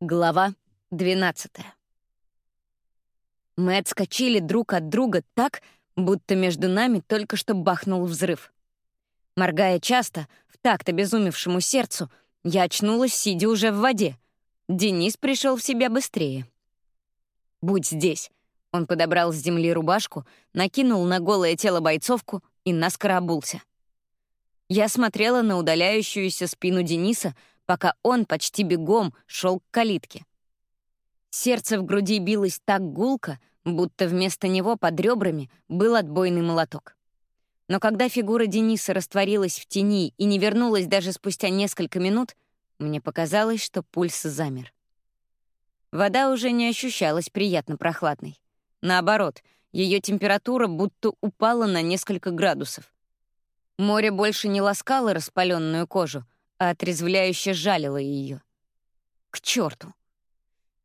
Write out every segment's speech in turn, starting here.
Глава 12 Мы отскочили друг от друга так, будто между нами только что бахнул взрыв. Моргая часто, в такт обезумевшему сердцу, я очнулась, сидя уже в воде. Денис пришел в себя быстрее. «Будь здесь!» Он подобрал с земли рубашку, накинул на голое тело бойцовку и наскоро обулся. Я смотрела на удаляющуюся спину Дениса, пока он почти бегом шел к калитке. Сердце в груди билось так гулко, будто вместо него под ребрами был отбойный молоток. Но когда фигура Дениса растворилась в тени и не вернулась даже спустя несколько минут, мне показалось, что пульс замер. Вода уже не ощущалась приятно прохладной. Наоборот, ее температура будто упала на несколько градусов. Море больше не ласкало распаленную кожу, отрезвляюще жалило ее. К черту!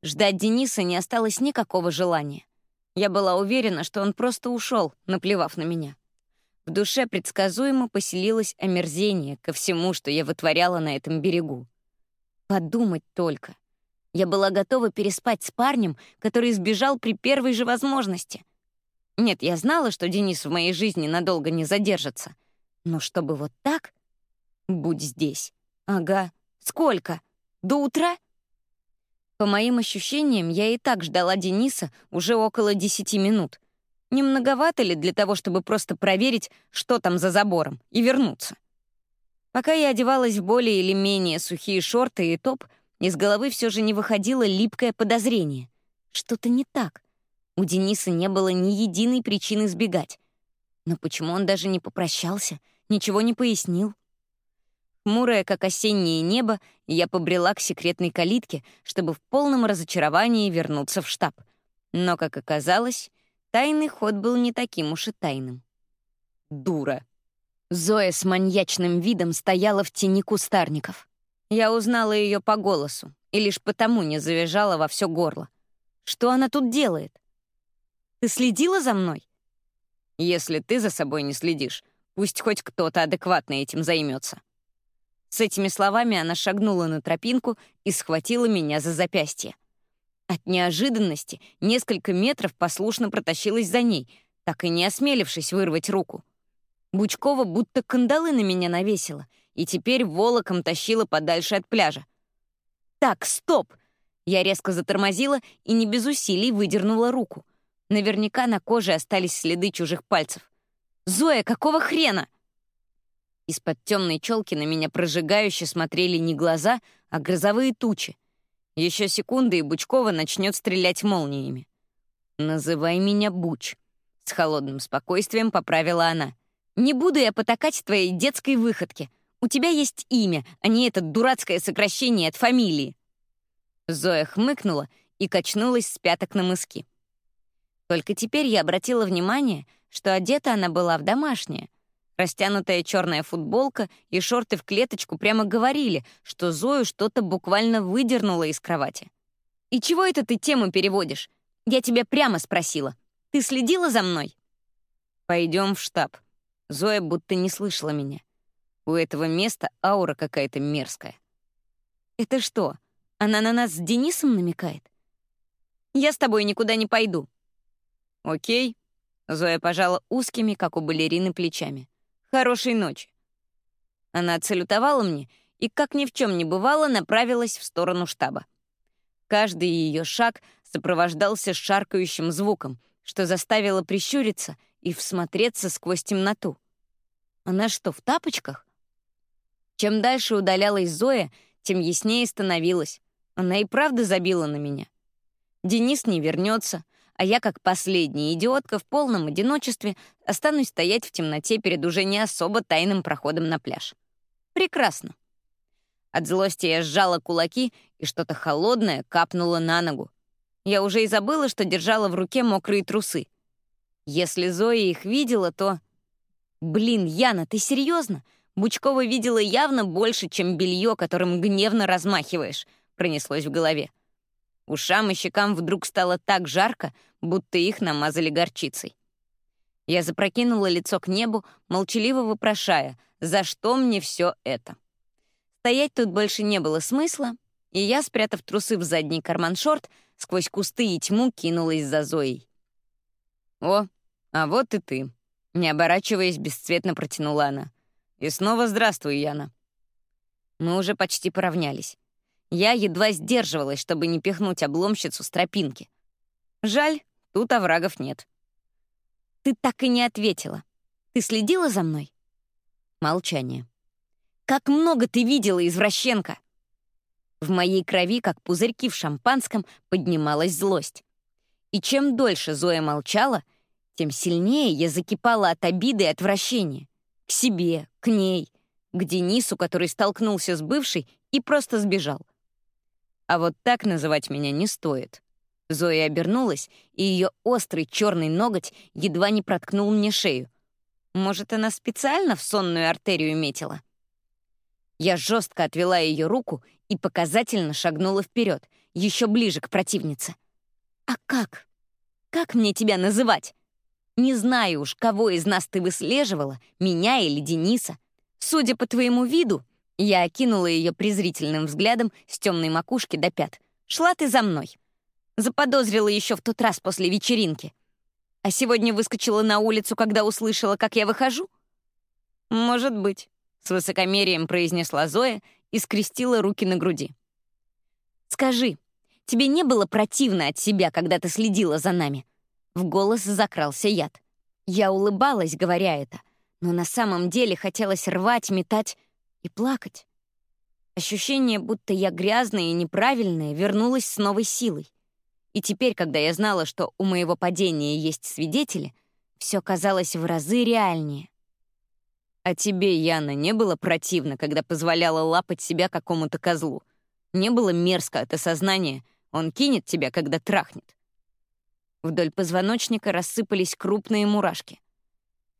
Ждать Дениса не осталось никакого желания. Я была уверена, что он просто ушел, наплевав на меня. В душе предсказуемо поселилось омерзение ко всему, что я вытворяла на этом берегу. Подумать только. Я была готова переспать с парнем, который сбежал при первой же возможности. Нет, я знала, что Денис в моей жизни надолго не задержится. Но чтобы вот так? Будь здесь. Ага. Сколько? До утра? По моим ощущениям, я и так ждала Дениса уже около десяти минут. Не многовато ли для того, чтобы просто проверить, что там за забором, и вернуться? Пока я одевалась в более или менее сухие шорты и топ, из головы все же не выходило липкое подозрение. Что-то не так. У Дениса не было ни единой причины сбегать. Но почему он даже не попрощался, ничего не пояснил? Хмурая, как осеннее небо, я побрела к секретной калитке, чтобы в полном разочаровании вернуться в штаб. Но, как оказалось, тайный ход был не таким уж и тайным. Дура. Зоя с маньячным видом стояла в тени кустарников. Я узнала ее по голосу и лишь потому не завизжала во все горло. Что она тут делает? Ты следила за мной? Если ты за собой не следишь, пусть хоть кто-то адекватно этим займется. С этими словами она шагнула на тропинку и схватила меня за запястье. От неожиданности несколько метров послушно протащилась за ней, так и не осмелившись вырвать руку. Бучкова будто кандалы на меня навесила и теперь волоком тащила подальше от пляжа. «Так, стоп!» Я резко затормозила и не без усилий выдернула руку. Наверняка на коже остались следы чужих пальцев. «Зоя, какого хрена?» Из-под темной челки на меня прожигающе смотрели не глаза, а грозовые тучи. Еще секунды, и Бучкова начнет стрелять молниями. «Называй меня Буч», — с холодным спокойствием поправила она. «Не буду я потакать твоей детской выходке. У тебя есть имя, а не это дурацкое сокращение от фамилии». Зоя хмыкнула и качнулась с пяток на мыски. Только теперь я обратила внимание, что одета она была в домашнее, Растянутая черная футболка и шорты в клеточку прямо говорили, что Зою что-то буквально выдернуло из кровати. «И чего это ты тему переводишь? Я тебя прямо спросила. Ты следила за мной?» «Пойдем в штаб». Зоя будто не слышала меня. У этого места аура какая-то мерзкая. «Это что, она на нас с Денисом намекает?» «Я с тобой никуда не пойду». «Окей». Зоя пожала узкими, как у балерины, плечами. Хорошей ночи». Она отсалютовала мне и, как ни в чем не бывало, направилась в сторону штаба. Каждый ее шаг сопровождался шаркающим звуком, что заставило прищуриться и всмотреться сквозь темноту. Она что, в тапочках? Чем дальше удалялась Зоя, тем яснее становилось. Она и правда забила на меня. Денис не вернется, а я, как последняя идиотка, в полном одиночестве останусь стоять в темноте перед уже не особо тайным проходом на пляж. Прекрасно. От злости я сжала кулаки, и что-то холодное капнуло на ногу. Я уже и забыла, что держала в руке мокрые трусы. Если Зоя их видела, то... Блин, Яна, ты серьезно? Бучкова видела явно больше, чем белье, которым гневно размахиваешь, пронеслось в голове. Ушам и щекам вдруг стало так жарко, будто их намазали горчицей. Я запрокинула лицо к небу, молчаливо вопрошая, за что мне все это. Стоять тут больше не было смысла, и я, спрятав трусы в задний карман шорт, сквозь кусты и тьму кинулась за Зоей. «О, а вот и ты», — не оборачиваясь, бесцветно протянула она. «И снова здравствуй, Яна». Мы уже почти поравнялись. Я едва сдерживалась, чтобы не пихнуть обломщицу с тропинки. Жаль, тут оврагов нет. «Ты так и не ответила. Ты следила за мной?» Молчание. «Как много ты видела, извращенка!» В моей крови, как пузырьки в шампанском, поднималась злость. И чем дольше Зоя молчала, тем сильнее я закипала от обиды и отвращения. К себе, к ней, к Денису, который столкнулся с бывшей и просто сбежал. А вот так называть меня не стоит. Зоя обернулась, и ее острый черный ноготь едва не проткнул мне шею. Может, она специально в сонную артерию метила? Я жестко отвела ее руку и показательно шагнула вперед, еще ближе к противнице. «А как? Как мне тебя называть? Не знаю уж, кого из нас ты выслеживала, меня или Дениса. Судя по твоему виду, я окинула ее презрительным взглядом с темной макушки до пят. Шла ты за мной. Заподозрила еще в тот раз после вечеринки. А сегодня выскочила на улицу, когда услышала, как я выхожу? Может быть, с высокомерием произнесла Зоя и скрестила руки на груди. «Скажи, тебе не было противно от себя, когда ты следила за нами?» В голос закрался яд. Я улыбалась, говоря это, но на самом деле хотелось рвать, метать и плакать. Ощущение, будто я грязная и неправильная, вернулось с новой силой. И теперь, когда я знала, что у моего падения есть свидетели, все казалось в разы реальнее. А тебе, Яна, не было противно, когда позволяла лапать себя какому-то козлу? Не было мерзко от осознания, он кинет тебя, когда трахнет. Вдоль позвоночника рассыпались крупные мурашки.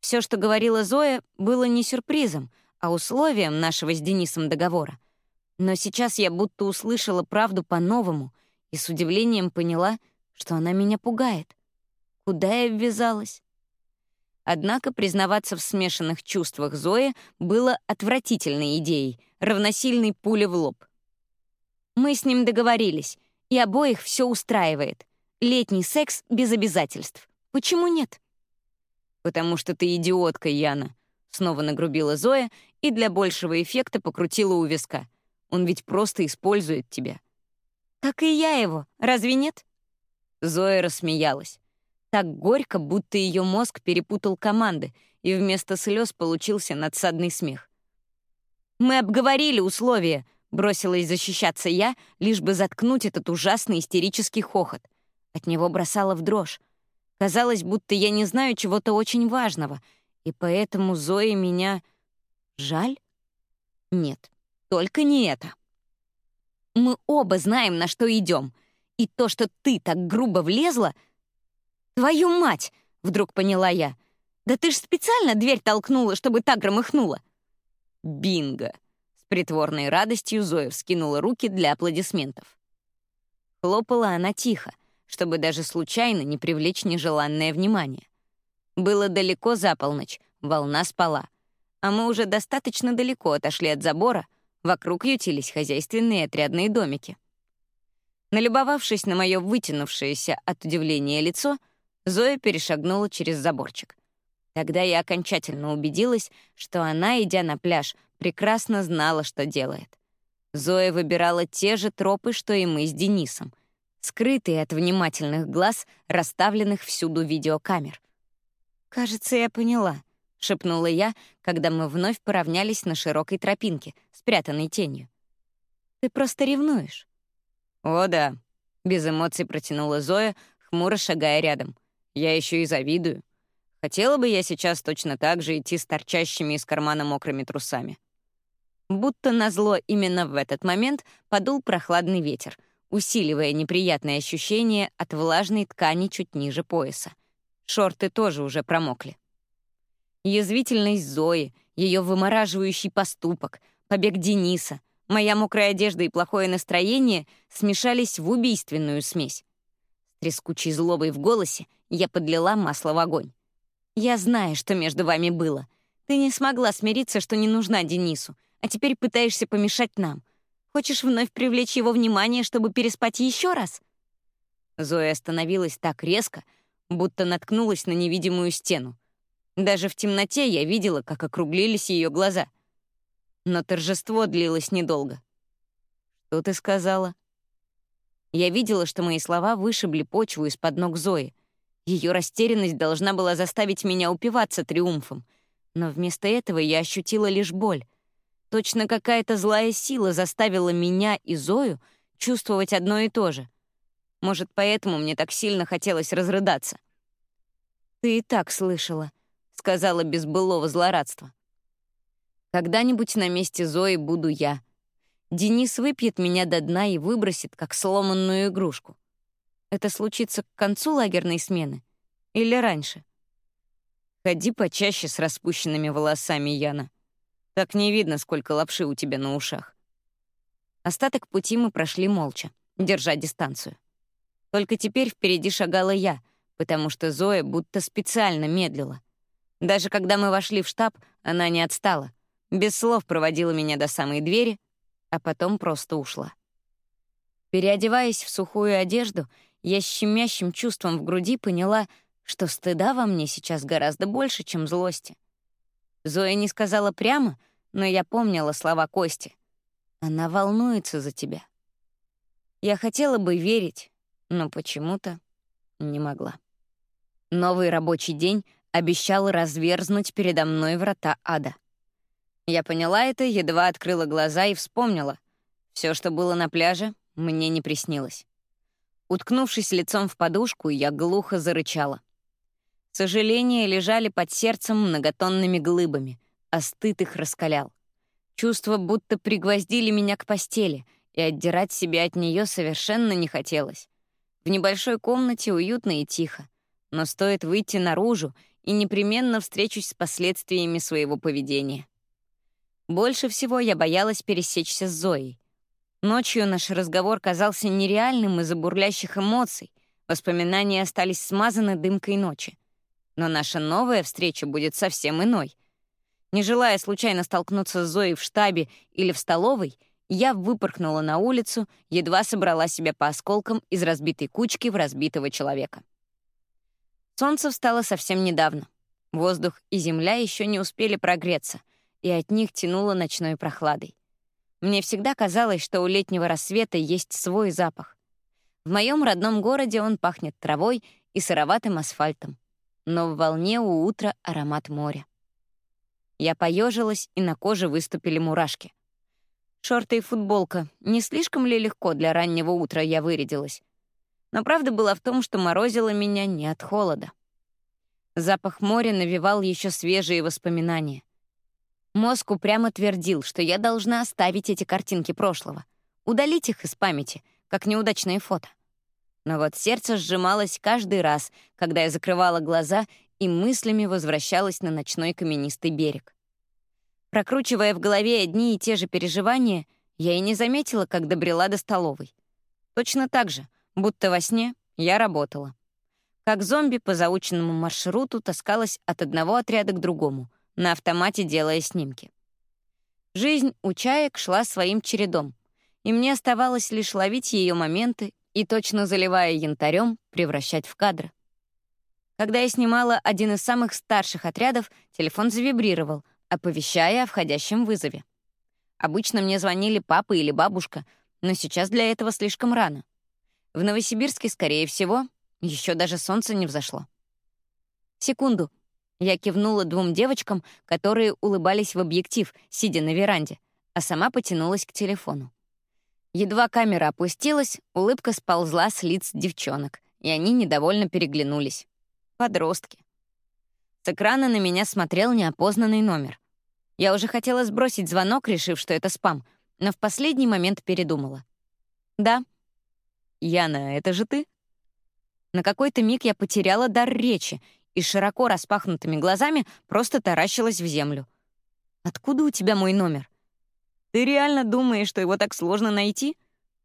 Все, что говорила Зоя, было не сюрпризом, а условием нашего с Денисом договора. Но сейчас я будто услышала правду по-новому и с удивлением поняла, что она меня пугает. Куда я ввязалась? Однако признаваться в смешанных чувствах Зои было отвратительной идеей, равносильной пуле в лоб. Мы с ним договорились, и обоих все устраивает. Летний секс без обязательств. Почему нет? «Потому что ты идиотка, Яна», — снова нагрубила Зоя и для большего эффекта покрутила у виска. «Он ведь просто использует тебя». «Как и я его, разве нет?» Зоя рассмеялась. Так горько, будто ее мозг перепутал команды, и вместо слез получился надсадный смех. «Мы обговорили условия», — бросилась защищаться я, лишь бы заткнуть этот ужасный истерический хохот. От него бросала в дрожь. Казалось, будто я не знаю чего-то очень важного, и поэтому Зои меня... Жаль? Нет, только не это. Мы оба знаем, на что идем, и то, что ты так грубо влезла — «Твою мать!» — вдруг поняла я. «Да ты ж специально дверь толкнула, чтобы так громыхнула!» «Бинго!» — с притворной радостью Зоя вскинула руки для аплодисментов. Хлопала она тихо, чтобы даже случайно не привлечь нежеланное внимание. Было далеко за полночь, волна спала, а мы уже достаточно далеко отошли от забора, вокруг ютились хозяйственные отрядные домики. Налюбовавшись на мое вытянувшееся от удивления лицо, Зоя перешагнула через заборчик. Тогда я окончательно убедилась, что она, идя на пляж, прекрасно знала, что делает. Зоя выбирала те же тропы, что и мы с Денисом, скрытые от внимательных глаз, расставленных всюду видеокамер. «Кажется, я поняла», — шепнула я, когда мы вновь поравнялись на широкой тропинке, спрятанной тенью. «Ты просто ревнуешь». «О, да», — без эмоций протянула Зоя, хмуро шагая рядом. Я еще и завидую. Хотела бы я сейчас точно так же идти с торчащими из кармана мокрыми трусами. Будто назло именно в этот момент подул прохладный ветер, усиливая неприятное ощущение от влажной ткани чуть ниже пояса. Шорты тоже уже промокли. Язвительность Зои, ее вымораживающий поступок, побег Дениса, моя мокрая одежда и плохое настроение смешались в убийственную смесь трескучей злобой в голосе, я подлила масло в огонь. «Я знаю, что между вами было. Ты не смогла смириться, что не нужна Денису, а теперь пытаешься помешать нам. Хочешь вновь привлечь его внимание, чтобы переспать еще раз?» Зоя остановилась так резко, будто наткнулась на невидимую стену. Даже в темноте я видела, как округлились ее глаза. Но торжество длилось недолго. «Что ты сказала?» Я видела, что мои слова вышибли почву из-под ног Зои. Ее растерянность должна была заставить меня упиваться триумфом. Но вместо этого я ощутила лишь боль. Точно какая-то злая сила заставила меня и Зою чувствовать одно и то же. Может, поэтому мне так сильно хотелось разрыдаться. «Ты и так слышала», — сказала без былого злорадства. «Когда-нибудь на месте Зои буду я. Денис выпьет меня до дна и выбросит, как сломанную игрушку. Это случится к концу лагерной смены или раньше?» «Ходи почаще с распущенными волосами, Яна. Так не видно, сколько лапши у тебя на ушах. Остаток пути мы прошли молча, держа дистанцию. Только теперь впереди шагала я, потому что Зоя будто специально медлила. Даже когда мы вошли в штаб, она не отстала. Без слов проводила меня до самой двери, а потом просто ушла. Переодеваясь в сухую одежду, я с щемящим чувством в груди поняла, что стыда во мне сейчас гораздо больше, чем злости. Зоя не сказала прямо, но я помнила слова Кости. Она волнуется за тебя. Я хотела бы верить, но почему-то не могла. Новый рабочий день обещал разверзнуть передо мной врата ада. Я поняла это, едва открыла глаза и вспомнила. Все, что было на пляже, мне не приснилось. Уткнувшись лицом в подушку, я глухо зарычала. Сожаления лежали под сердцем многотонными глыбами, а стыд их раскалял. Чувство, будто пригвоздили меня к постели, и отдирать себя от нее совершенно не хотелось. В небольшой комнате уютно и тихо, но стоит выйти наружу, и непременно встречусь с последствиями своего поведения. Больше всего я боялась пересечься с Зоей. Ночью наш разговор казался нереальным из-за бурлящих эмоций, воспоминания остались смазаны дымкой ночи. Но наша новая встреча будет совсем иной. Не желая случайно столкнуться с Зоей в штабе или в столовой, я выпорхнула на улицу, едва собрала себя по осколкам из разбитой кучки в разбитого человека. Солнце встало совсем недавно. Воздух и земля еще не успели прогреться, и от них тянуло ночной прохладой. Мне всегда казалось, что у летнего рассвета есть свой запах. В моем родном городе он пахнет травой и сыроватым асфальтом но в волне у утра аромат моря. Я поежилась, и на коже выступили мурашки. Шорты и футболка. Не слишком ли легко для раннего утра я вырядилась? Но правда была в том, что морозило меня не от холода. Запах моря навевал еще свежие воспоминания. Мозг упрямо твердил, что я должна оставить эти картинки прошлого, удалить их из памяти, как неудачные фото. Но вот сердце сжималось каждый раз, когда я закрывала глаза и мыслями возвращалась на ночной каменистый берег. Прокручивая в голове одни и те же переживания, я и не заметила, как добрела до столовой. Точно так же, будто во сне, я работала. Как зомби по заученному маршруту таскалась от одного отряда к другому, на автомате делая снимки. Жизнь у чаек шла своим чередом, и мне оставалось лишь ловить ее моменты и, точно заливая янтарем, превращать в кадр. Когда я снимала один из самых старших отрядов, телефон завибрировал, оповещая о входящем вызове. Обычно мне звонили папа или бабушка, но сейчас для этого слишком рано. В Новосибирске, скорее всего, еще даже солнце не взошло. Секунду. Я кивнула двум девочкам, которые улыбались в объектив, сидя на веранде, а сама потянулась к телефону. Едва камера опустилась, улыбка сползла с лиц девчонок, и они недовольно переглянулись. Подростки. С экрана на меня смотрел неопознанный номер. Я уже хотела сбросить звонок, решив, что это спам, но в последний момент передумала. «Да». «Яна, это же ты?» На какой-то миг я потеряла дар речи и широко распахнутыми глазами просто таращилась в землю. «Откуда у тебя мой номер?» Ты реально думаешь, что его так сложно найти?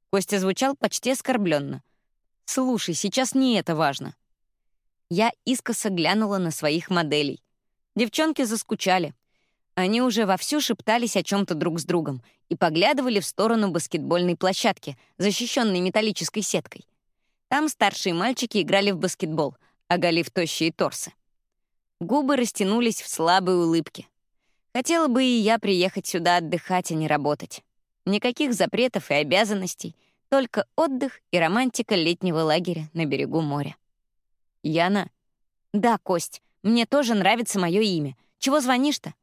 Костя звучал почти оскорбленно. Слушай, сейчас не это важно. Я искоса глянула на своих моделей. Девчонки заскучали. Они уже вовсю шептались о чем-то друг с другом и поглядывали в сторону баскетбольной площадки, защищенной металлической сеткой. Там старшие мальчики играли в баскетбол, оголив тощие торсы. Губы растянулись в слабой улыбке. Хотела бы и я приехать сюда отдыхать, а не работать. Никаких запретов и обязанностей, только отдых и романтика летнего лагеря на берегу моря. Яна? Да, Кость, мне тоже нравится мое имя. Чего звонишь-то?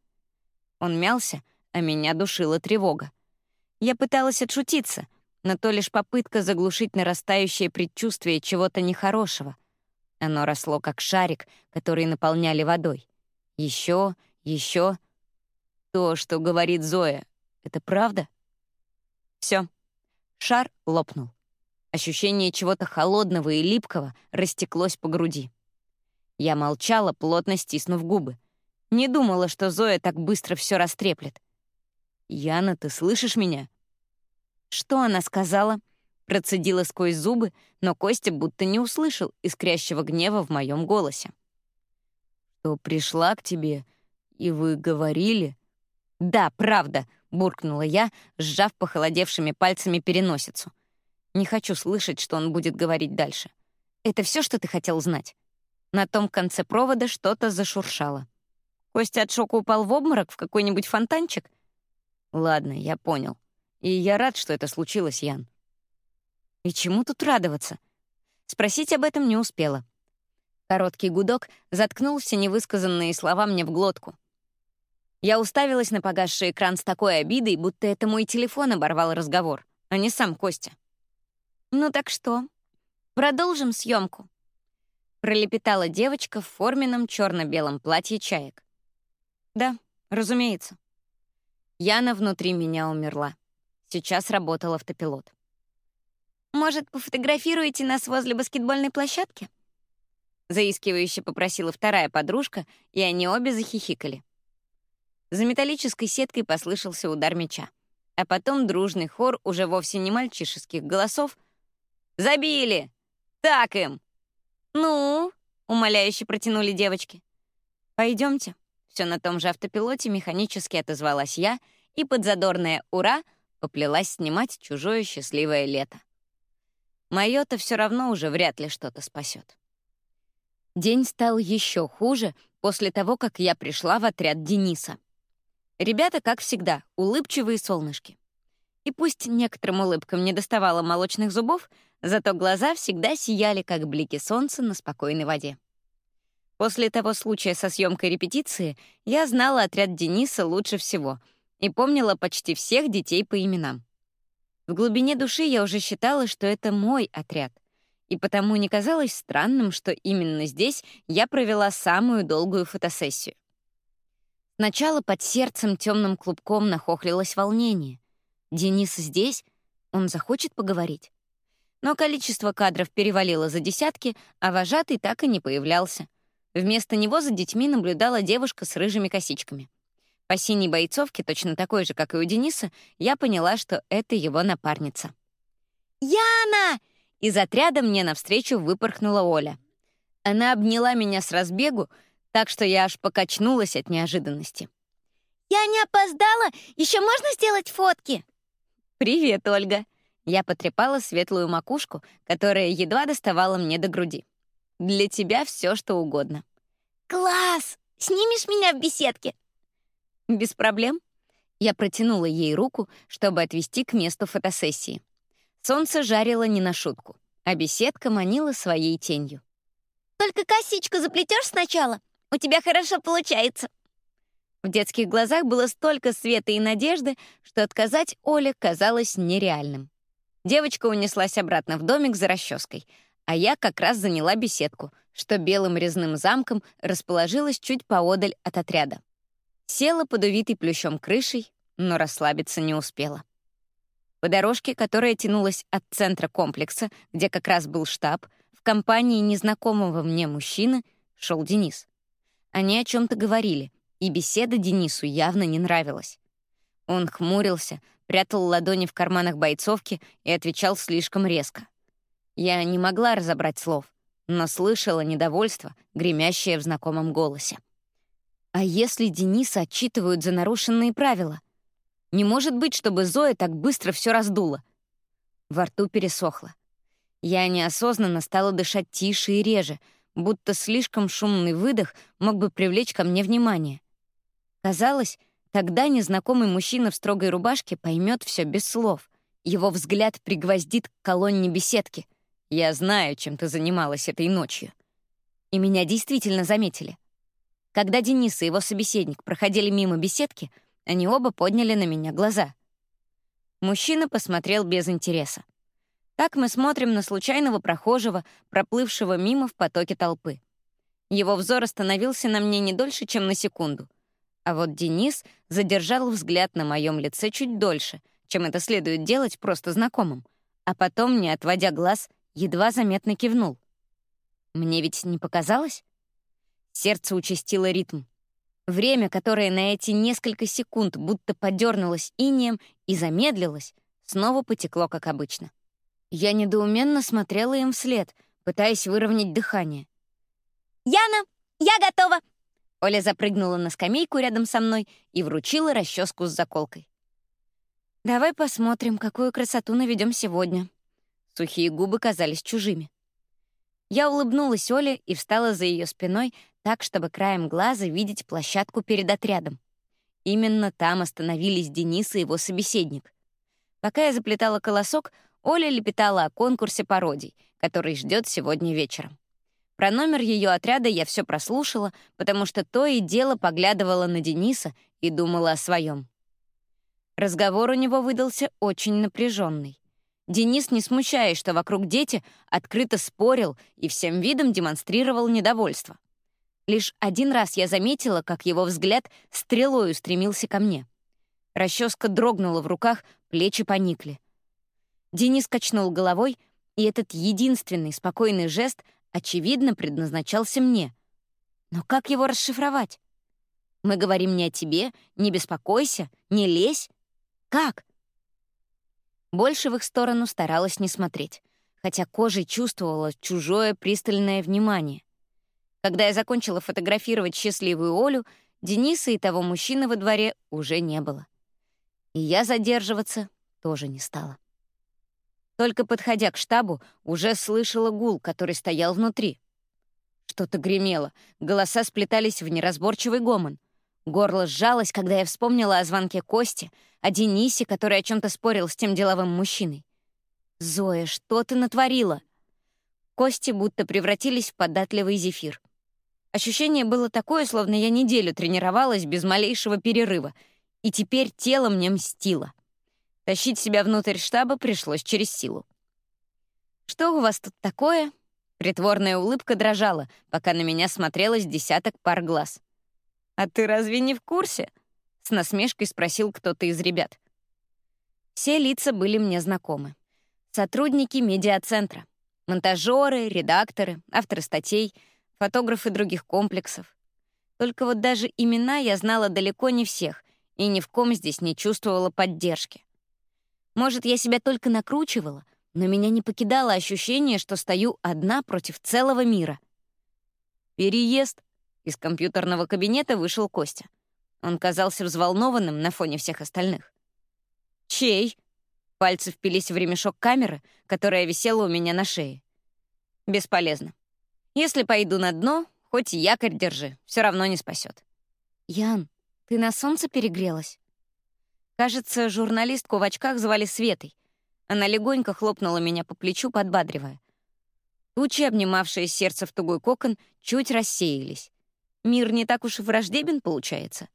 Он мялся, а меня душила тревога. Я пыталась отшутиться, но то лишь попытка заглушить нарастающее предчувствие чего-то нехорошего. Оно росло как шарик, который наполняли водой. Еще, еще. То, что говорит Зоя, это правда? Все. Шар лопнул. Ощущение чего-то холодного и липкого растеклось по груди. Я молчала, плотно стиснув губы. Не думала, что Зоя так быстро все растреплет. «Яна, ты слышишь меня?» «Что она сказала?» Процедила сквозь зубы, но Костя будто не услышал искрящего гнева в моем голосе. «Что пришла к тебе, и вы говорили?» «Да, правда», — буркнула я, сжав похолодевшими пальцами переносицу. «Не хочу слышать, что он будет говорить дальше. Это все, что ты хотел знать?» На том конце провода что-то зашуршало. Костя от шока упал в обморок в какой-нибудь фонтанчик? Ладно, я понял. И я рад, что это случилось, Ян. И чему тут радоваться? Спросить об этом не успела. Короткий гудок заткнул все невысказанные слова мне в глотку. Я уставилась на погасший экран с такой обидой, будто это мой телефон оборвал разговор, а не сам Костя. «Ну так что? Продолжим съемку? пролепетала девочка в форменном черно белом платье чаек. Да, разумеется. Яна внутри меня умерла. Сейчас работал автопилот. «Может, пофотографируете нас возле баскетбольной площадки?» Заискивающе попросила вторая подружка, и они обе захихикали. За металлической сеткой послышался удар мяча. А потом дружный хор уже вовсе не мальчишеских голосов. «Забили! Так им!» «Ну?» — умоляюще протянули девочки. Пойдемте. Все на том же автопилоте механически отозвалась я и под задорное «Ура!» поплелась снимать чужое счастливое лето. Моё-то все равно уже вряд ли что-то спасет. День стал еще хуже после того, как я пришла в отряд Дениса. Ребята, как всегда, улыбчивые солнышки. И пусть некоторым улыбкам не доставало молочных зубов, зато глаза всегда сияли, как блики солнца на спокойной воде. После того случая со съемкой репетиции я знала отряд Дениса лучше всего и помнила почти всех детей по именам. В глубине души я уже считала, что это мой отряд, и потому не казалось странным, что именно здесь я провела самую долгую фотосессию. Сначала под сердцем темным клубком нахохлилось волнение. Денис здесь? Он захочет поговорить? Но количество кадров перевалило за десятки, а вожатый так и не появлялся. Вместо него за детьми наблюдала девушка с рыжими косичками. По синей бойцовке, точно такой же, как и у Дениса, я поняла, что это его напарница. «Яна!» Из отряда мне навстречу выпорхнула Оля. Она обняла меня с разбегу, так что я аж покачнулась от неожиданности. «Я не опоздала? Еще можно сделать фотки?» «Привет, Ольга!» Я потрепала светлую макушку, которая едва доставала мне до груди. Для тебя все, что угодно. Класс! Снимешь меня в беседке? Без проблем. Я протянула ей руку, чтобы отвести к месту фотосессии. Солнце жарило не на шутку, а беседка манила своей тенью. «Только косичку заплетешь сначала? У тебя хорошо получается». В детских глазах было столько света и надежды, что отказать Оле казалось нереальным. Девочка унеслась обратно в домик за расческой — а я как раз заняла беседку, что белым резным замком расположилась чуть поодаль от отряда. Села под увитой плющом крышей, но расслабиться не успела. По дорожке, которая тянулась от центра комплекса, где как раз был штаб, в компании незнакомого мне мужчины шел Денис. Они о чем то говорили, и беседа Денису явно не нравилась. Он хмурился, прятал ладони в карманах бойцовки и отвечал слишком резко. Я не могла разобрать слов, но слышала недовольство, гремящее в знакомом голосе. А если Дениса отчитывают за нарушенные правила? Не может быть, чтобы Зоя так быстро все раздула. Во рту пересохло. Я неосознанно стала дышать тише и реже, будто слишком шумный выдох мог бы привлечь ко мне внимание. Казалось, тогда незнакомый мужчина в строгой рубашке поймет все без слов. Его взгляд пригвоздит к колонне беседки. «Я знаю, чем ты занималась этой ночью». И меня действительно заметили. Когда Денис и его собеседник проходили мимо беседки, они оба подняли на меня глаза. Мужчина посмотрел без интереса. Так мы смотрим на случайного прохожего, проплывшего мимо в потоке толпы. Его взор остановился на мне не дольше, чем на секунду. А вот Денис задержал взгляд на моем лице чуть дольше, чем это следует делать просто знакомым, а потом, не отводя глаз, едва заметно кивнул. Мне ведь не показалось? Сердце участило ритм. Время, которое на эти несколько секунд будто подернулось инеем и замедлилось, снова потекло, как обычно. Я недоуменно смотрела им вслед, пытаясь выровнять дыхание. «Яна, я готова!» Оля запрыгнула на скамейку рядом со мной и вручила расческу с заколкой. «Давай посмотрим, какую красоту наведем сегодня». Сухие губы казались чужими. Я улыбнулась Оле и встала за ее спиной так, чтобы краем глаза видеть площадку перед отрядом. Именно там остановились Денис и его собеседник. Пока я заплетала колосок, Оля лепетала о конкурсе пародий, который ждет сегодня вечером. Про номер ее отряда я все прослушала, потому что то и дело поглядывала на Дениса и думала о своем. Разговор у него выдался очень напряженный. Денис, не смущаясь, что вокруг дети, открыто спорил и всем видом демонстрировал недовольство. Лишь один раз я заметила, как его взгляд стрелой устремился ко мне. Расческа дрогнула в руках, плечи поникли. Денис качнул головой, и этот единственный спокойный жест, очевидно, предназначался мне. Но как его расшифровать? Мы говорим не о тебе, не беспокойся, не лезь. Как? Больше в их сторону старалась не смотреть, хотя кожей чувствовала чужое пристальное внимание. Когда я закончила фотографировать счастливую Олю, Дениса и того мужчины во дворе уже не было. И я задерживаться тоже не стала. Только подходя к штабу, уже слышала гул, который стоял внутри. Что-то гремело, голоса сплетались в неразборчивый гомон. Горло сжалось, когда я вспомнила о звонке Кости, о Денисе, который о чем то спорил с тем деловым мужчиной. «Зоя, что ты натворила?» Кости будто превратились в податливый зефир. Ощущение было такое, словно я неделю тренировалась без малейшего перерыва, и теперь тело мне мстило. Тащить себя внутрь штаба пришлось через силу. «Что у вас тут такое?» Притворная улыбка дрожала, пока на меня смотрелось десяток пар глаз. «А ты разве не в курсе?» — с насмешкой спросил кто-то из ребят. Все лица были мне знакомы. Сотрудники медиацентра, монтажеры, редакторы, авторы статей, фотографы других комплексов. Только вот даже имена я знала далеко не всех и ни в ком здесь не чувствовала поддержки. Может, я себя только накручивала, но меня не покидало ощущение, что стою одна против целого мира. «Переезд», из компьютерного кабинета вышел Костя. Он казался взволнованным на фоне всех остальных. «Чей?» Пальцы впились в ремешок камеры, которая висела у меня на шее. «Бесполезно. Если пойду на дно, хоть якорь держи, все равно не спасет. «Ян, ты на солнце перегрелась?» Кажется, журналистку в очках звали Светой. Она легонько хлопнула меня по плечу, подбадривая. Тучи, обнимавшие сердце в тугой кокон, чуть рассеялись. Мир не так уж и враждебен, получается.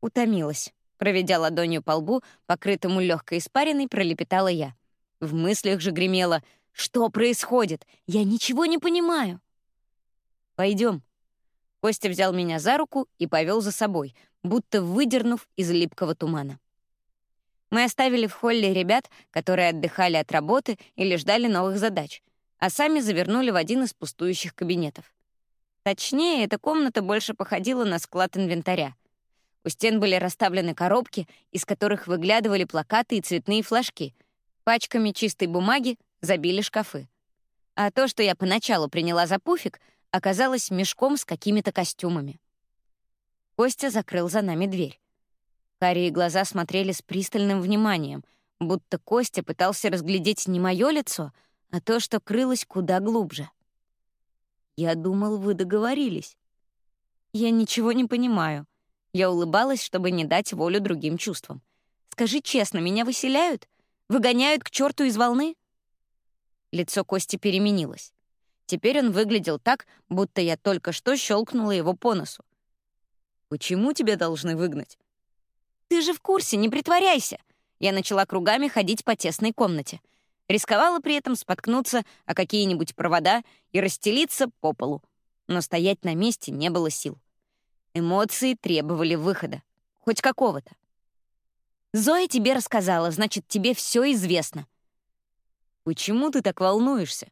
Утомилась. Проведя ладонью по лбу, покрытому легкой испариной, пролепетала я. В мыслях же гремело «Что происходит? Я ничего не понимаю». Пойдем. Костя взял меня за руку и повел за собой, будто выдернув из липкого тумана. Мы оставили в холле ребят, которые отдыхали от работы или ждали новых задач, а сами завернули в один из пустующих кабинетов. Точнее, эта комната больше походила на склад инвентаря. У стен были расставлены коробки, из которых выглядывали плакаты и цветные флажки. Пачками чистой бумаги забили шкафы. А то, что я поначалу приняла за пуфик, оказалось мешком с какими-то костюмами. Костя закрыл за нами дверь. Карие глаза смотрели с пристальным вниманием, будто Костя пытался разглядеть не мое лицо, а то, что крылось куда глубже. Я думал, вы договорились. Я ничего не понимаю. Я улыбалась, чтобы не дать волю другим чувствам. Скажи честно, меня выселяют? Выгоняют к черту из волны? Лицо Кости переменилось. Теперь он выглядел так, будто я только что щелкнула его по носу. «Почему тебя должны выгнать?» «Ты же в курсе, не притворяйся!» Я начала кругами ходить по тесной комнате. Рисковала при этом споткнуться о какие-нибудь провода и расстелиться по полу. Но стоять на месте не было сил. Эмоции требовали выхода. Хоть какого-то. «Зоя тебе рассказала, значит, тебе все известно». «Почему ты так волнуешься?»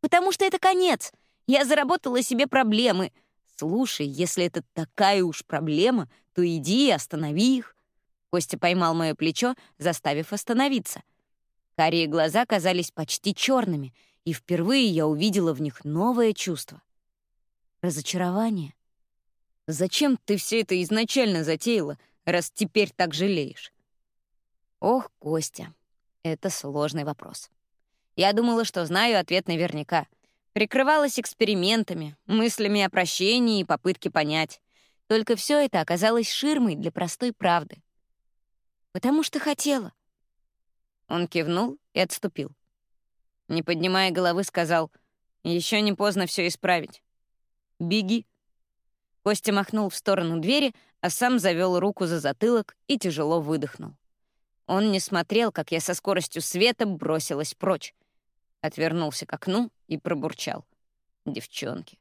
«Потому что это конец. Я заработала себе проблемы. Слушай, если это такая уж проблема, то иди и останови их». Костя поймал мое плечо, заставив остановиться. Карие глаза казались почти черными, и впервые я увидела в них новое чувство. Разочарование. Зачем ты все это изначально затеяла, раз теперь так жалеешь? Ох, Костя, это сложный вопрос. Я думала, что знаю ответ наверняка. Прикрывалась экспериментами, мыслями о прощении и попытке понять. Только все это оказалось ширмой для простой правды. Потому что хотела. Он кивнул и отступил. Не поднимая головы, сказал, «Еще не поздно все исправить. Беги». Костя махнул в сторону двери, а сам завел руку за затылок и тяжело выдохнул. Он не смотрел, как я со скоростью света бросилась прочь. Отвернулся к окну и пробурчал. Девчонки.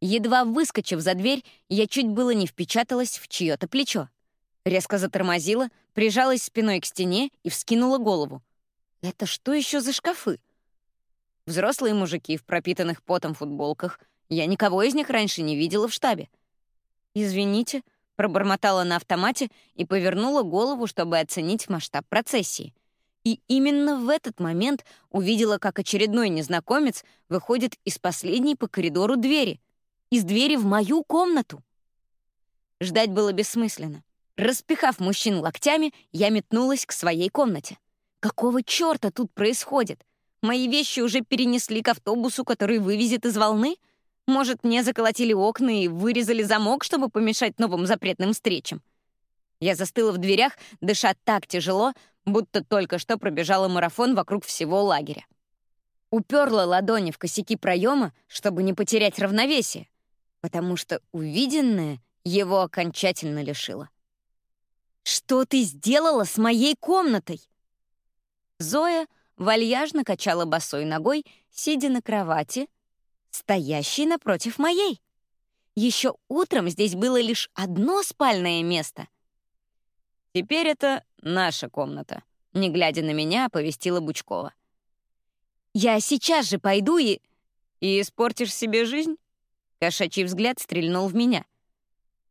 Едва выскочив за дверь, я чуть было не впечаталась в чье-то плечо. Резко затормозила, прижалась спиной к стене и вскинула голову. Это что еще за шкафы? Взрослые мужики в пропитанных потом футболках — я никого из них раньше не видела в штабе. «Извините», — пробормотала на автомате и повернула голову, чтобы оценить масштаб процессии. И именно в этот момент увидела, как очередной незнакомец выходит из последней по коридору двери. Из двери в мою комнату. Ждать было бессмысленно. Распихав мужчин локтями, я метнулась к своей комнате. Какого черта тут происходит? Мои вещи уже перенесли к автобусу, который вывезет из волны — может, мне заколотили окна и вырезали замок, чтобы помешать новым запретным встречам? Я застыла в дверях, дыша так тяжело, будто только что пробежала марафон вокруг всего лагеря. Уперла ладони в косяки проема, чтобы не потерять равновесие, потому что увиденное его окончательно лишило. «Что ты сделала с моей комнатой?» Зоя вальяжно качала босой ногой, сидя на кровати, стоящей напротив моей. Еще утром здесь было лишь одно спальное место. Теперь это наша комната, не глядя на меня, оповестила Бучкова. Я сейчас же пойду и... И испортишь себе жизнь? Кошачий взгляд стрельнул в меня.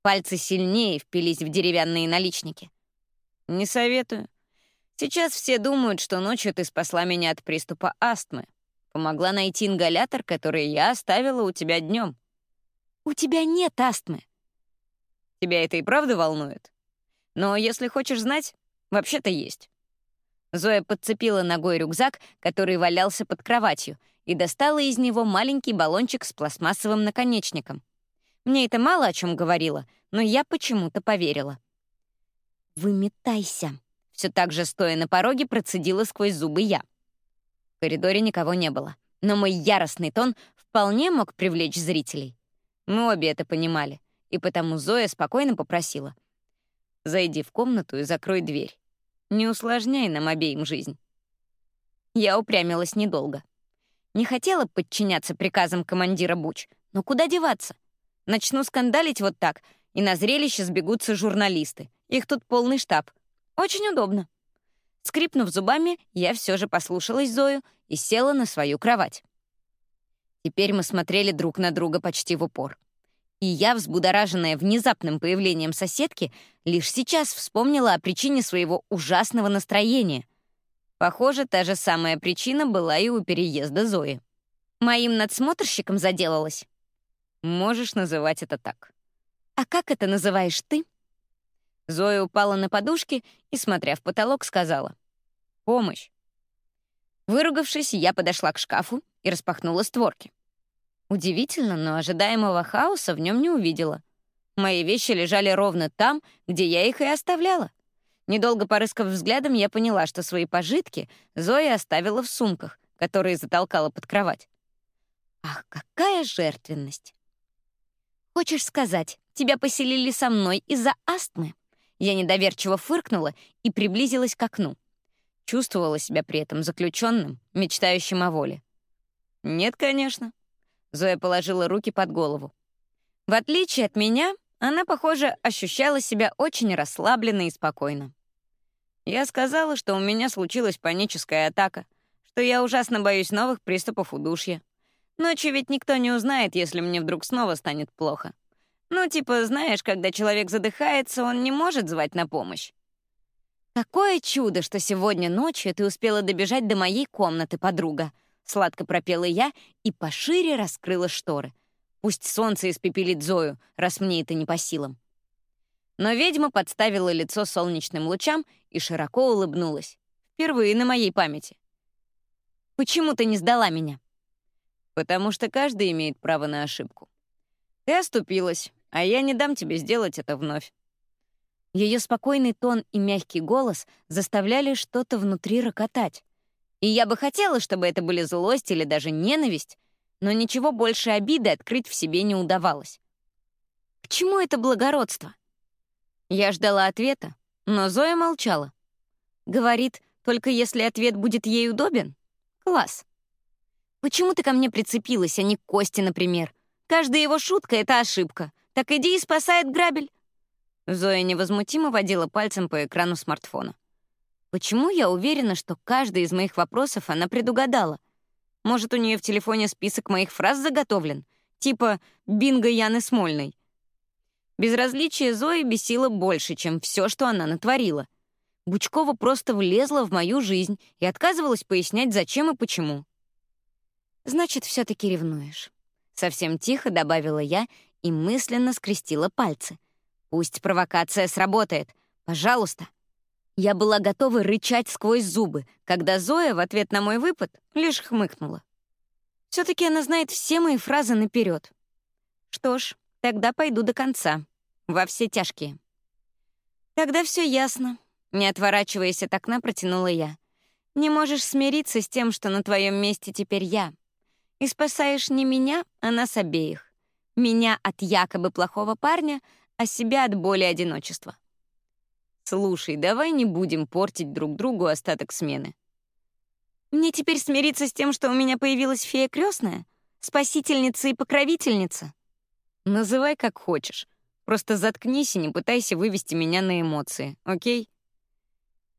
Пальцы сильнее впились в деревянные наличники. Не советую. Сейчас все думают, что ночью ты спасла меня от приступа астмы. Помогла найти ингалятор, который я оставила у тебя днем. У тебя нет астмы. Тебя это и правда волнует? Но если хочешь знать, вообще-то есть. Зоя подцепила ногой рюкзак, который валялся под кроватью, и достала из него маленький баллончик с пластмассовым наконечником. Мне это мало о чем говорило, но я почему-то поверила. «Выметайся», — все так же стоя на пороге процедила сквозь зубы я. В коридоре никого не было, но мой яростный тон вполне мог привлечь зрителей. Мы обе это понимали, и потому Зоя спокойно попросила. «Зайди в комнату и закрой дверь. Не усложняй нам обеим жизнь». Я упрямилась недолго. Не хотела подчиняться приказам командира Буч, но куда деваться? Начну скандалить вот так, и на зрелище сбегутся журналисты. Их тут полный штаб. Очень удобно. Скрипнув зубами, я все же послушалась Зою и села на свою кровать. Теперь мы смотрели друг на друга почти в упор. И я, взбудораженная внезапным появлением соседки, лишь сейчас вспомнила о причине своего ужасного настроения. Похоже, та же самая причина была и у переезда Зои. Моим надсмотрщиком заделалась. Можешь называть это так. А как это называешь ты? Зоя упала на подушки и, смотря в потолок, сказала. «Помощь». Выругавшись, я подошла к шкафу и распахнула створки. Удивительно, но ожидаемого хаоса в нем не увидела. Мои вещи лежали ровно там, где я их и оставляла. Недолго порыскав взглядом, я поняла, что свои пожитки Зоя оставила в сумках, которые затолкала под кровать. Ах, какая жертвенность! Хочешь сказать, тебя поселили со мной из-за астмы? Я недоверчиво фыркнула и приблизилась к окну. Чувствовала себя при этом заключенным, мечтающим о воле. «Нет, конечно». Зоя положила руки под голову. В отличие от меня, она, похоже, ощущала себя очень расслабленно и спокойно. Я сказала, что у меня случилась паническая атака, что я ужасно боюсь новых приступов удушья. Ночью ведь никто не узнает, если мне вдруг снова станет плохо. Ну, типа, знаешь, когда человек задыхается, он не может звать на помощь. «Какое чудо, что сегодня ночью ты успела добежать до моей комнаты, подруга!» Сладко пропела я и пошире раскрыла шторы. Пусть солнце испепелит Зою, раз мне это не по силам. Но ведьма подставила лицо солнечным лучам и широко улыбнулась. Впервые на моей памяти. «Почему ты не сдала меня?» «Потому что каждый имеет право на ошибку. Ты оступилась, а я не дам тебе сделать это вновь. Ее спокойный тон и мягкий голос заставляли что-то внутри рокотать. И я бы хотела, чтобы это были злость или даже ненависть, но ничего больше обиды открыть в себе не удавалось. К чему это благородство? Я ждала ответа, но Зоя молчала. Говорит, только если ответ будет ей удобен? Класс. Почему ты ко мне прицепилась, а не к Косте, например? Каждая его шутка — это ошибка. Так иди и спасает грабель». Зоя невозмутимо водила пальцем по экрану смартфона. Почему я уверена, что каждый из моих вопросов она предугадала? Может, у нее в телефоне список моих фраз заготовлен? Типа «Бинго Яны Смольной». Безразличие Зои бесило больше, чем все, что она натворила. Бучкова просто влезла в мою жизнь и отказывалась пояснять, зачем и почему. «Значит, все таки ревнуешь», — совсем тихо добавила я и мысленно скрестила пальцы. Пусть провокация сработает. Пожалуйста. Я была готова рычать сквозь зубы, когда Зоя в ответ на мой выпад лишь хмыкнула. все таки она знает все мои фразы наперед. Что ж, тогда пойду до конца. Во все тяжкие. Тогда все ясно. Не отворачиваясь от окна, протянула я. Не можешь смириться с тем, что на твоем месте теперь я. И спасаешь не меня, а нас обеих. Меня от якобы плохого парня, а себя от боли одиночества. Слушай, давай не будем портить друг другу остаток смены. Мне теперь смириться с тем, что у меня появилась фея крестная, спасительница и покровительница. Называй как хочешь. Просто заткнись и не пытайся вывести меня на эмоции, окей?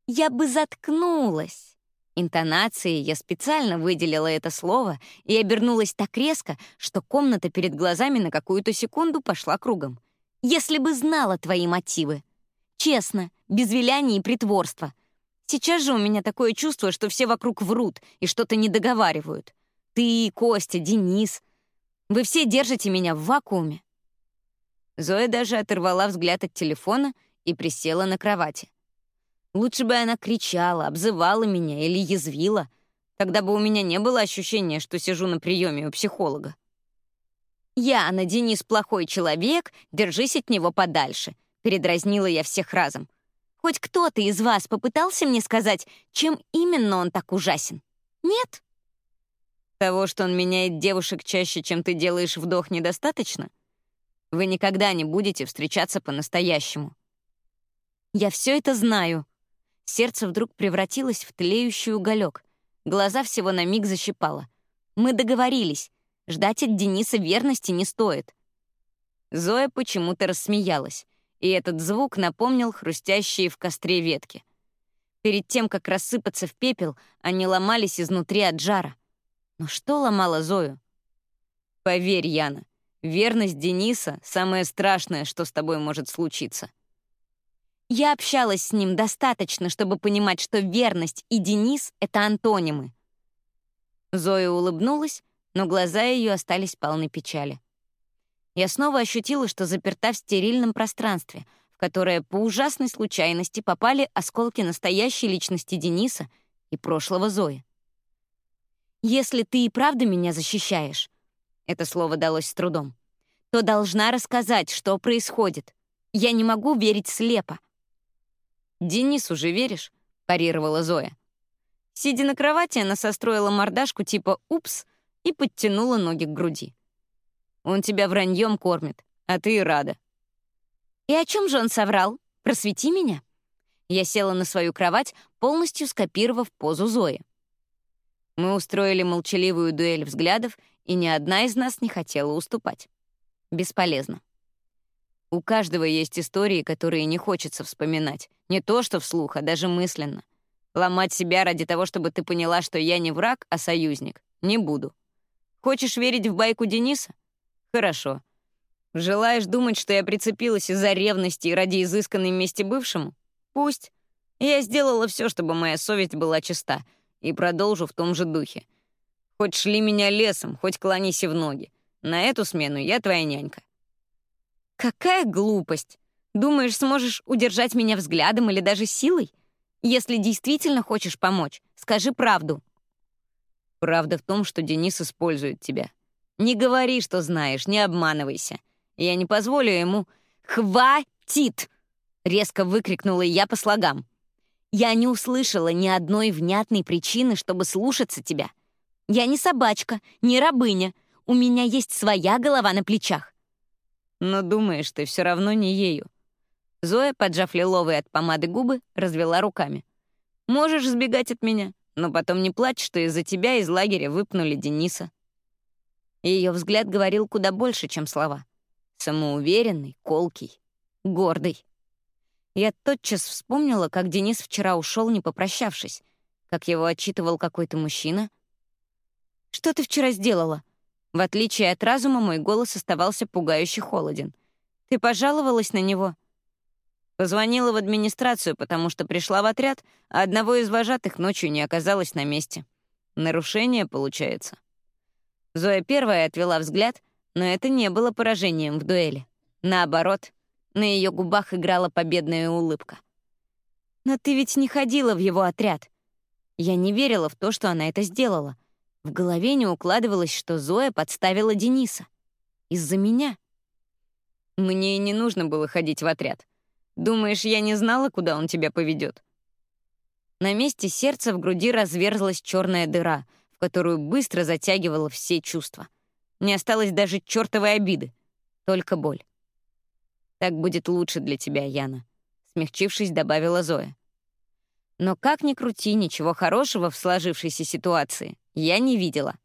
Я бы заткнулась. Интонацией я специально выделила это слово и обернулась так резко, что комната перед глазами на какую-то секунду пошла кругом. «Если бы знала твои мотивы. Честно, без виляния и притворства. Сейчас же у меня такое чувство, что все вокруг врут и что-то не договаривают. Ты, Костя, Денис. Вы все держите меня в вакууме». Зоя даже оторвала взгляд от телефона и присела на кровати. Лучше бы она кричала, обзывала меня или язвила. Тогда бы у меня не было ощущения, что сижу на приеме у психолога. «Яна, Денис плохой человек, держись от него подальше», — передразнила я всех разом. «Хоть кто-то из вас попытался мне сказать, чем именно он так ужасен? Нет?» «Того, что он меняет девушек чаще, чем ты делаешь вдох, недостаточно? Вы никогда не будете встречаться по-настоящему». «Я все это знаю», Сердце вдруг превратилось в тлеющий уголек. Глаза всего на миг защипало. Мы договорились. Ждать от Дениса верности не стоит. Зоя почему-то рассмеялась, и этот звук напомнил хрустящие в костре ветки. Перед тем, как рассыпаться в пепел, они ломались изнутри от жара. Но что ломало Зою? Поверь, Яна, верность Дениса — самое страшное, что с тобой может случиться. Я общалась с ним достаточно, чтобы понимать, что верность и Денис — это антонимы. Зоя улыбнулась, но глаза ее остались полны печали. Я снова ощутила, что заперта в стерильном пространстве, в которое по ужасной случайности попали осколки настоящей личности Дениса и прошлого Зои. «Если ты и правда меня защищаешь», — это слово далось с трудом, то должна рассказать, что происходит. Я не могу верить слепо. «Денису же веришь?» — парировала Зоя. Сидя на кровати, она состроила мордашку типа «упс» и подтянула ноги к груди. «Он тебя враньем кормит, а ты и рада». «И о чем же он соврал? Просвети меня». Я села на свою кровать, полностью скопировав позу Зои. Мы устроили молчаливую дуэль взглядов, и ни одна из нас не хотела уступать. Бесполезно. У каждого есть истории, которые не хочется вспоминать. Не то что вслух, а даже мысленно. Ломать себя ради того, чтобы ты поняла, что я не враг, а союзник, не буду. Хочешь верить в байку Дениса? Хорошо. Желаешь думать, что я прицепилась из-за ревности и ради изысканной мести бывшему? Пусть. Я сделала все, чтобы моя совесть была чиста, и продолжу в том же духе. Хоть шли меня лесом, хоть клонись в ноги. На эту смену я твоя нянька. Какая глупость! Думаешь, сможешь удержать меня взглядом или даже силой? Если действительно хочешь помочь, скажи правду». «Правда в том, что Денис использует тебя. Не говори, что знаешь, не обманывайся. Я не позволю ему...» «Хватит!» — резко выкрикнула я по слогам. «Я не услышала ни одной внятной причины, чтобы слушаться тебя. Я не собачка, не рабыня. У меня есть своя голова на плечах». «Но думаешь, ты все равно не ею. Зоя, поджав лиловые от помады губы, развела руками. «Можешь сбегать от меня, но потом не плачь, что из-за тебя из лагеря выпнули Дениса». Ее взгляд говорил куда больше, чем слова. Самоуверенный, колкий, гордый. Я тотчас вспомнила, как Денис вчера ушел, не попрощавшись, как его отчитывал какой-то мужчина. «Что ты вчера сделала?» В отличие от разума, мой голос оставался пугающе холоден. «Ты пожаловалась на него?» Позвонила в администрацию, потому что пришла в отряд, а одного из вожатых ночью не оказалось на месте. Нарушение получается. Зоя первая отвела взгляд, но это не было поражением в дуэли. Наоборот, на ее губах играла победная улыбка. «Но ты ведь не ходила в его отряд». Я не верила в то, что она это сделала. В голове не укладывалось, что Зоя подставила Дениса. Из-за меня. Мне и не нужно было ходить в отряд. Думаешь, я не знала, куда он тебя поведет? На месте сердца в груди разверзлась черная дыра, в которую быстро затягивало все чувства. Не осталось даже чертовой обиды, только боль. «Так будет лучше для тебя, Яна», — смягчившись, добавила Зоя. Но как ни крути, ничего хорошего в сложившейся ситуации я не видела.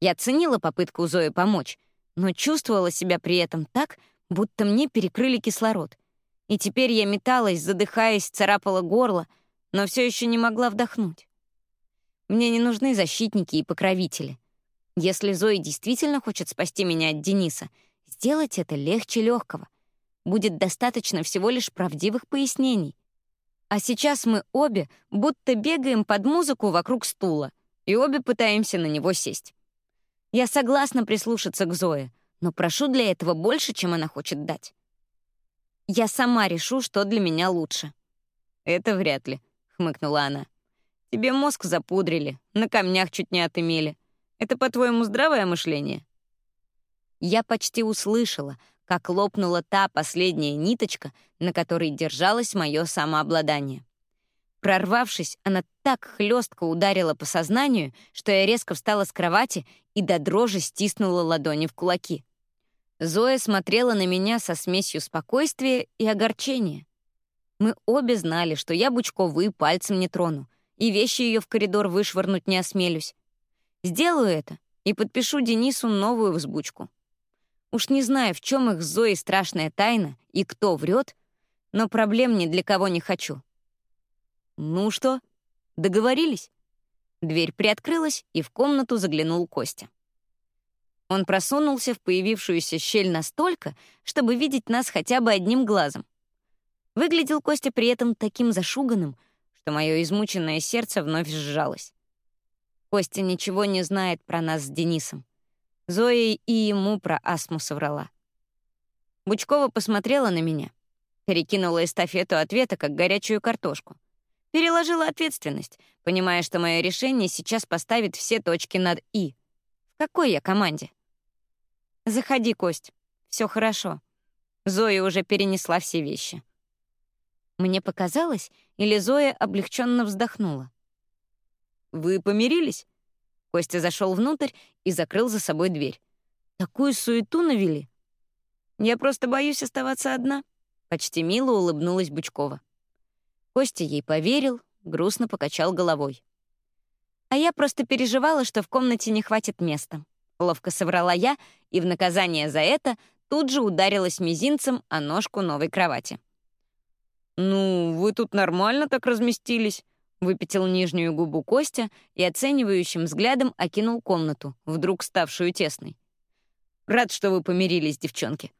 Я ценила попытку Зои помочь, но чувствовала себя при этом так, будто мне перекрыли кислород — и теперь я металась, задыхаясь, царапала горло, но все еще не могла вдохнуть. Мне не нужны защитники и покровители. Если Зои действительно хочет спасти меня от Дениса, сделать это легче легкого. Будет достаточно всего лишь правдивых пояснений. А сейчас мы обе будто бегаем под музыку вокруг стула, и обе пытаемся на него сесть. Я согласна прислушаться к Зое, но прошу для этого больше, чем она хочет дать. Я сама решу, что для меня лучше». «Это вряд ли», — хмыкнула она. «Тебе мозг запудрили, на камнях чуть не отымели. Это, по-твоему, здравое мышление?» Я почти услышала, как лопнула та последняя ниточка, на которой держалось мое самообладание. Прорвавшись, она так хлестко ударила по сознанию, что я резко встала с кровати и до дрожи стиснула ладони в кулаки. Зоя смотрела на меня со смесью спокойствия и огорчения. Мы обе знали, что я Бучкову пальцем не трону, и вещи ее в коридор вышвырнуть не осмелюсь. Сделаю это и подпишу Денису новую взбучку. Уж не знаю, в чем их с Зоей страшная тайна и кто врет, но проблем ни для кого не хочу. Ну что, договорились? Дверь приоткрылась, и в комнату заглянул Костя. Он просунулся в появившуюся щель настолько, чтобы видеть нас хотя бы одним глазом. Выглядел Костя при этом таким зашуганным, что мое измученное сердце вновь сжалось. Костя ничего не знает про нас с Денисом. Зоя и ему про астму соврала. Бучкова посмотрела на меня, перекинула эстафету ответа, как горячую картошку. Переложила ответственность, понимая, что мое решение сейчас поставит все точки над «и». В какой я команде? «Заходи, Кость. Все хорошо». Зоя уже перенесла все вещи. Мне показалось, или Зоя облегченно вздохнула. «Вы помирились?» Костя зашел внутрь и закрыл за собой дверь. «Такую суету навели!» «Я просто боюсь оставаться одна», — почти мило улыбнулась Бучкова. Костя ей поверил, грустно покачал головой. «А я просто переживала, что в комнате не хватит места», — ловко соврала я, и в наказание за это тут же ударилась мизинцем о ножку новой кровати. «Ну, вы тут нормально так разместились», — выпятил нижнюю губу Костя и оценивающим взглядом окинул комнату, вдруг ставшую тесной. «Рад, что вы помирились, девчонки».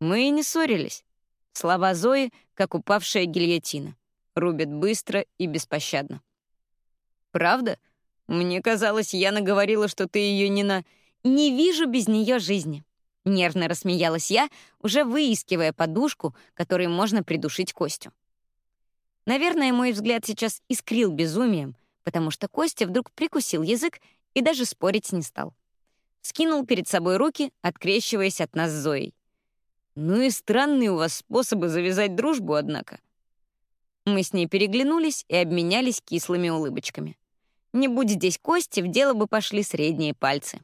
Мы и не ссорились. Слова Зои, как упавшая гильотина. Рубят быстро и беспощадно. «Правда? Мне казалось, Яна говорила, что ты ее не на...» «Не вижу без нее жизни», Нервно рассмеялась я, уже выискивая подушку, которой можно придушить Костю. Наверное, мой взгляд сейчас искрил безумием, потому что Костя вдруг прикусил язык и даже спорить не стал. Скинул перед собой руки, открещиваясь от нас с Зоей. «Ну и странные у вас способы завязать дружбу, однако». Мы с ней переглянулись и обменялись кислыми улыбочками. Не будь здесь Кости, в дело бы пошли средние пальцы.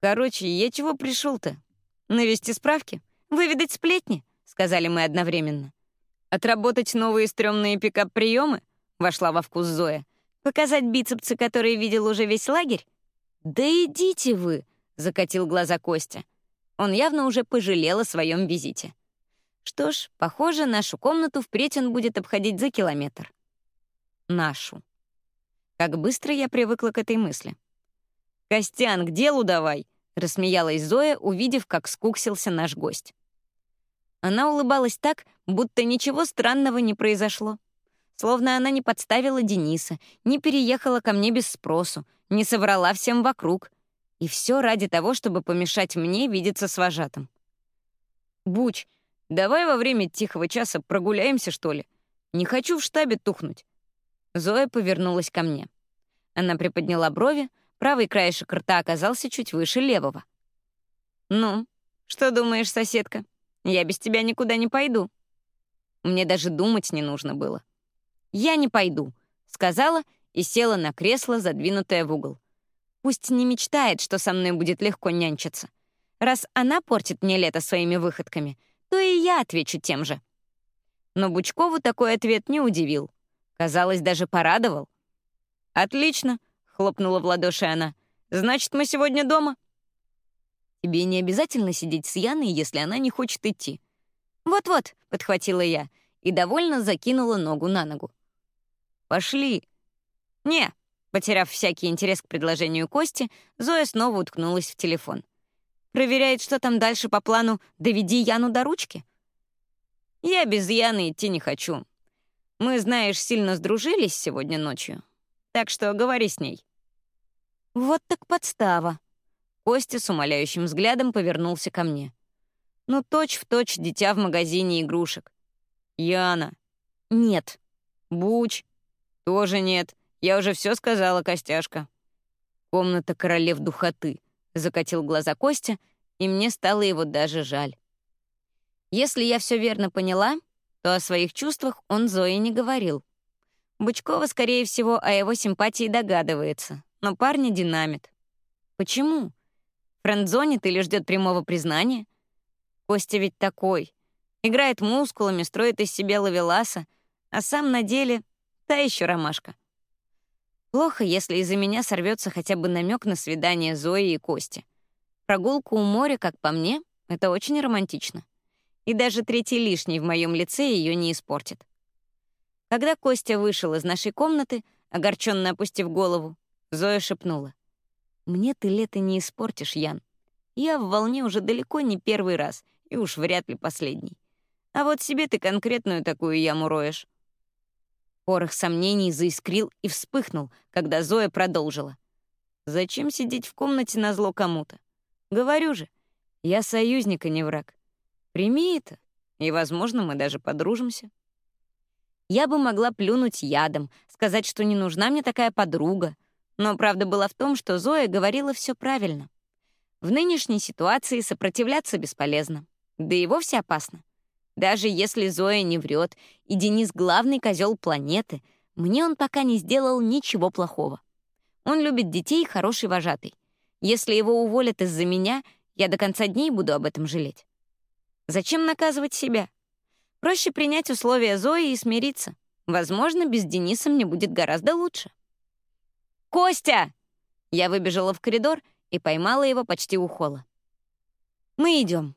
Короче, я чего пришел-то? Навести справки? Выведать сплетни? Сказали мы одновременно. Отработать новые стрёмные пикап-приемы? Вошла во вкус Зоя. Показать бицепсы, которые видел уже весь лагерь? Да идите вы, закатил глаза Костя. Он явно уже пожалел о своем визите. Что ж, похоже, нашу комнату впредь он будет обходить за километр. Нашу. Как быстро я привыкла к этой мысли. «Костян, к делу давай!» — рассмеялась Зоя, увидев, как скуксился наш гость. Она улыбалась так, будто ничего странного не произошло. Словно она не подставила Дениса, не переехала ко мне без спросу, не соврала всем вокруг. И все ради того, чтобы помешать мне видеться с вожатым. «Буч, давай во время тихого часа прогуляемся, что ли? Не хочу в штабе тухнуть». Зоя повернулась ко мне. Она приподняла брови, Правый краешек рта оказался чуть выше левого. «Ну, что думаешь, соседка? Я без тебя никуда не пойду». Мне даже думать не нужно было. «Я не пойду», — сказала и села на кресло, задвинутое в угол. Пусть не мечтает, что со мной будет легко нянчиться. Раз она портит мне лето своими выходками, то и я отвечу тем же. Но Бучкову такой ответ не удивил. Казалось, даже порадовал. «Отлично», — хлопнула в ладоши она. «Значит, мы сегодня дома?» «Тебе не обязательно сидеть с Яной, если она не хочет идти». «Вот-вот», — подхватила я и довольно закинула ногу на ногу. «Пошли». «Не», — потеряв всякий интерес к предложению Кости, Зоя снова уткнулась в телефон. «Проверяет, что там дальше по плану «доведи Яну до ручки». «Я без Яны идти не хочу. Мы, знаешь, сильно сдружились сегодня ночью. Так что говори с ней». «Вот так подстава». Костя с умоляющим взглядом повернулся ко мне. «Ну, точь-в-точь дитя в магазине игрушек». «Яна». «Нет». «Буч». «Тоже нет. Я уже все сказала, Костяшка». «Комната королев духоты», — закатил глаза Костя, и мне стало его даже жаль. Если я все верно поняла, то о своих чувствах он Зое не говорил. Бычкова, скорее всего, о его симпатии догадывается, но парня динамит. Почему? Френдзонит или ждет прямого признания? Костя ведь такой. Играет мускулами, строит из себя лавеласа, а сам на деле та еще ромашка. Плохо, если из-за меня сорвется хотя бы намек на свидание Зои и Кости. Прогулку у моря, как по мне, это очень романтично. И даже третий лишний в моем лице ее не испортит. Когда Костя вышел из нашей комнаты, огорченно опустив голову, Зоя шепнула. «Мне ты лето не испортишь, Ян. Я в волне уже далеко не первый раз, и уж вряд ли последний. А вот себе ты конкретную такую яму роешь». Порох сомнений заискрил и вспыхнул, когда Зоя продолжила. «Зачем сидеть в комнате на зло кому-то? Говорю же, я союзник, а не враг. Прими это, и, возможно, мы даже подружимся. Я бы могла плюнуть ядом, сказать, что не нужна мне такая подруга. Но правда была в том, что Зоя говорила все правильно. В нынешней ситуации сопротивляться бесполезно. Да и вовсе опасно. Даже если Зоя не врет, и Денис — главный козел планеты, мне он пока не сделал ничего плохого. Он любит детей и хороший вожатый. Если его уволят из-за меня, я до конца дней буду об этом жалеть. Зачем наказывать себя? Проще принять условия Зои и смириться. Возможно, без Дениса мне будет гораздо лучше. «Костя!» Я выбежала в коридор и поймала его почти у холла. «Мы идем.